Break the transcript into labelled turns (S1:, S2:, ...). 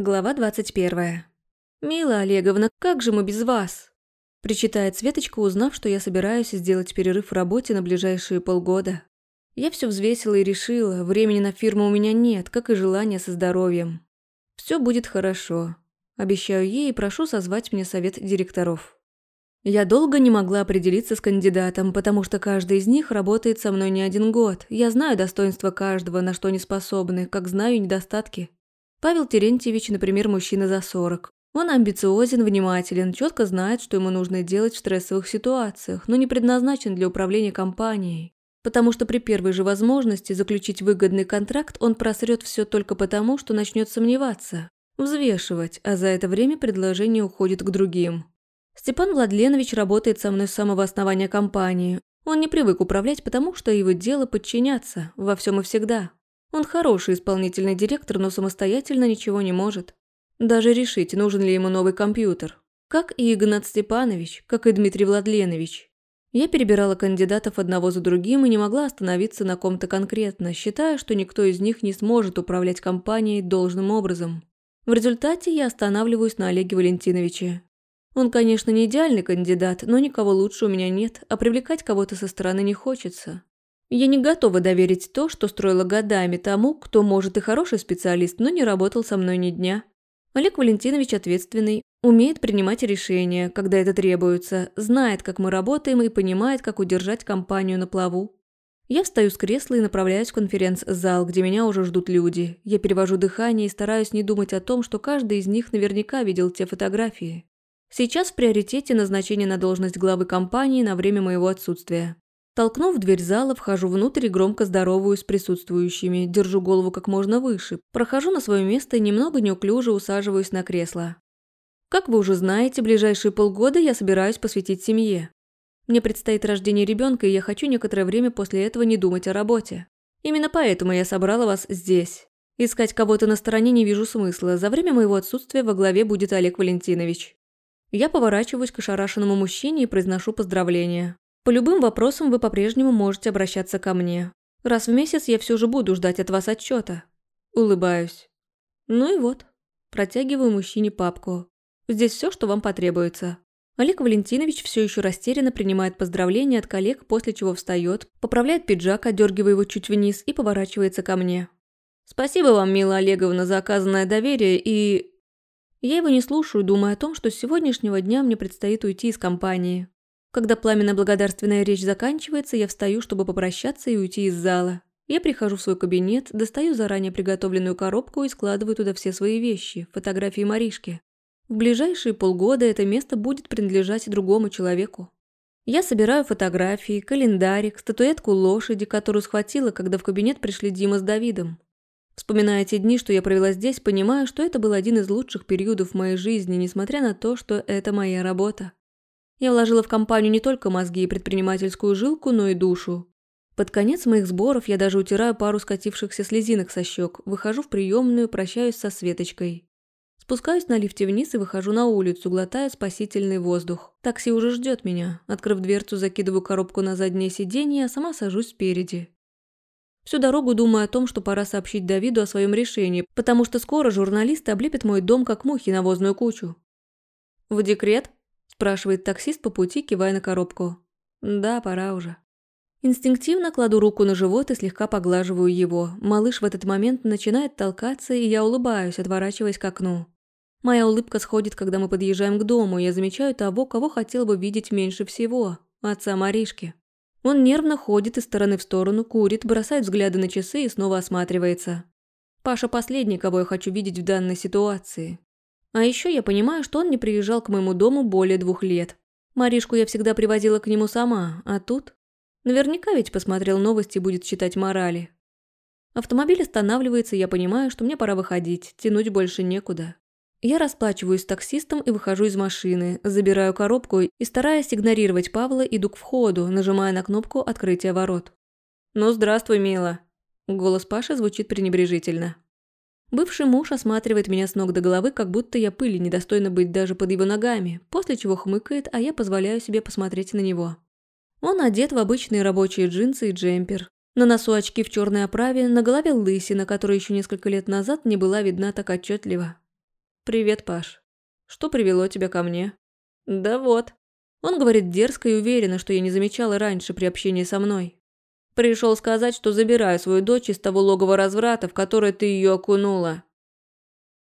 S1: Глава 21. «Мила Олеговна, как же мы без вас?» Причитает Светочка, узнав, что я собираюсь сделать перерыв в работе на ближайшие полгода. Я все взвесила и решила, времени на фирму у меня нет, как и желания со здоровьем. Все будет хорошо. Обещаю ей и прошу созвать мне совет директоров. Я долго не могла определиться с кандидатом, потому что каждый из них работает со мной не один год. Я знаю достоинства каждого, на что они способны, как знаю недостатки. Павел Терентьевич, например, мужчина за 40. Он амбициозен, внимателен, четко знает, что ему нужно делать в стрессовых ситуациях, но не предназначен для управления компанией. Потому что при первой же возможности заключить выгодный контракт он просрет все только потому, что начнет сомневаться, взвешивать, а за это время предложение уходит к другим. Степан Владленович работает со мной с самого основания компании. Он не привык управлять, потому что его дело подчиняться во всем и всегда. Он хороший исполнительный директор, но самостоятельно ничего не может. Даже решить, нужен ли ему новый компьютер. Как и Игнат Степанович, как и Дмитрий Владленович. Я перебирала кандидатов одного за другим и не могла остановиться на ком-то конкретно, считая, что никто из них не сможет управлять компанией должным образом. В результате я останавливаюсь на Олеге Валентиновиче. Он, конечно, не идеальный кандидат, но никого лучше у меня нет, а привлекать кого-то со стороны не хочется. Я не готова доверить то, что строила годами тому, кто, может, и хороший специалист, но не работал со мной ни дня. Олег Валентинович ответственный, умеет принимать решения, когда это требуется, знает, как мы работаем и понимает, как удержать компанию на плаву. Я встаю с кресла и направляюсь в конференц-зал, где меня уже ждут люди. Я перевожу дыхание и стараюсь не думать о том, что каждый из них наверняка видел те фотографии. Сейчас в приоритете назначение на должность главы компании на время моего отсутствия. Толкнув дверь зала, вхожу внутрь и громко здороваюсь с присутствующими, держу голову как можно выше, прохожу на свое место и немного неуклюже усаживаюсь на кресло. Как вы уже знаете, ближайшие полгода я собираюсь посвятить семье. Мне предстоит рождение ребенка, и я хочу некоторое время после этого не думать о работе. Именно поэтому я собрала вас здесь. Искать кого-то на стороне не вижу смысла. За время моего отсутствия во главе будет Олег Валентинович. Я поворачиваюсь к ошарашенному мужчине и произношу поздравления. По любым вопросам вы по-прежнему можете обращаться ко мне. Раз в месяц я все же буду ждать от вас отчета. Улыбаюсь. Ну и вот. Протягиваю мужчине папку. Здесь все, что вам потребуется. Олег Валентинович все еще растерянно принимает поздравления от коллег, после чего встает, поправляет пиджак, отдергивая его чуть вниз и поворачивается ко мне. «Спасибо вам, Мила Олеговна, за оказанное доверие и...» Я его не слушаю, думая о том, что с сегодняшнего дня мне предстоит уйти из компании. Когда пламенно-благодарственная речь заканчивается, я встаю, чтобы попрощаться и уйти из зала. Я прихожу в свой кабинет, достаю заранее приготовленную коробку и складываю туда все свои вещи, фотографии Маришки. В ближайшие полгода это место будет принадлежать другому человеку. Я собираю фотографии, календарик, статуэтку лошади, которую схватила, когда в кабинет пришли Дима с Давидом. Вспоминая те дни, что я провела здесь, понимаю, что это был один из лучших периодов моей жизни, несмотря на то, что это моя работа. Я вложила в компанию не только мозги и предпринимательскую жилку, но и душу. Под конец моих сборов я даже утираю пару скатившихся слезинок со щек, выхожу в приемную, прощаюсь со Светочкой. Спускаюсь на лифте вниз и выхожу на улицу, глотая спасительный воздух. Такси уже ждет меня. Открыв дверцу, закидываю коробку на заднее сиденье, а сама сажусь спереди. Всю дорогу думаю о том, что пора сообщить Давиду о своем решении, потому что скоро журналисты облепят мой дом как мухи навозную кучу. «В декрет?» Спрашивает таксист по пути, кивая на коробку. Да, пора уже. Инстинктивно кладу руку на живот и слегка поглаживаю его. Малыш в этот момент начинает толкаться, и я улыбаюсь, отворачиваясь к окну. Моя улыбка сходит, когда мы подъезжаем к дому, и я замечаю того, кого хотел бы видеть меньше всего – отца Маришки. Он нервно ходит из стороны в сторону, курит, бросает взгляды на часы и снова осматривается. Паша последний, кого я хочу видеть в данной ситуации. А еще я понимаю, что он не приезжал к моему дому более двух лет. Маришку я всегда привозила к нему сама, а тут... Наверняка ведь посмотрел новости и будет читать морали. Автомобиль останавливается, я понимаю, что мне пора выходить, тянуть больше некуда. Я расплачиваюсь с таксистом и выхожу из машины, забираю коробку и, стараясь игнорировать Павла, иду к входу, нажимая на кнопку открытия ворот. «Ну, здравствуй, мила!» Голос Паши звучит пренебрежительно. Бывший муж осматривает меня с ног до головы, как будто я пыли недостойна быть даже под его ногами, после чего хмыкает, а я позволяю себе посмотреть на него. Он одет в обычные рабочие джинсы и джемпер. На носу очки в черной оправе, на голове лысина, которая еще несколько лет назад не была видна так отчетливо. «Привет, Паш. Что привело тебя ко мне?» «Да вот». Он говорит дерзко и уверенно, что я не замечала раньше при общении со мной. Пришел сказать, что забираю свою дочь из того логова разврата, в которое ты ее окунула.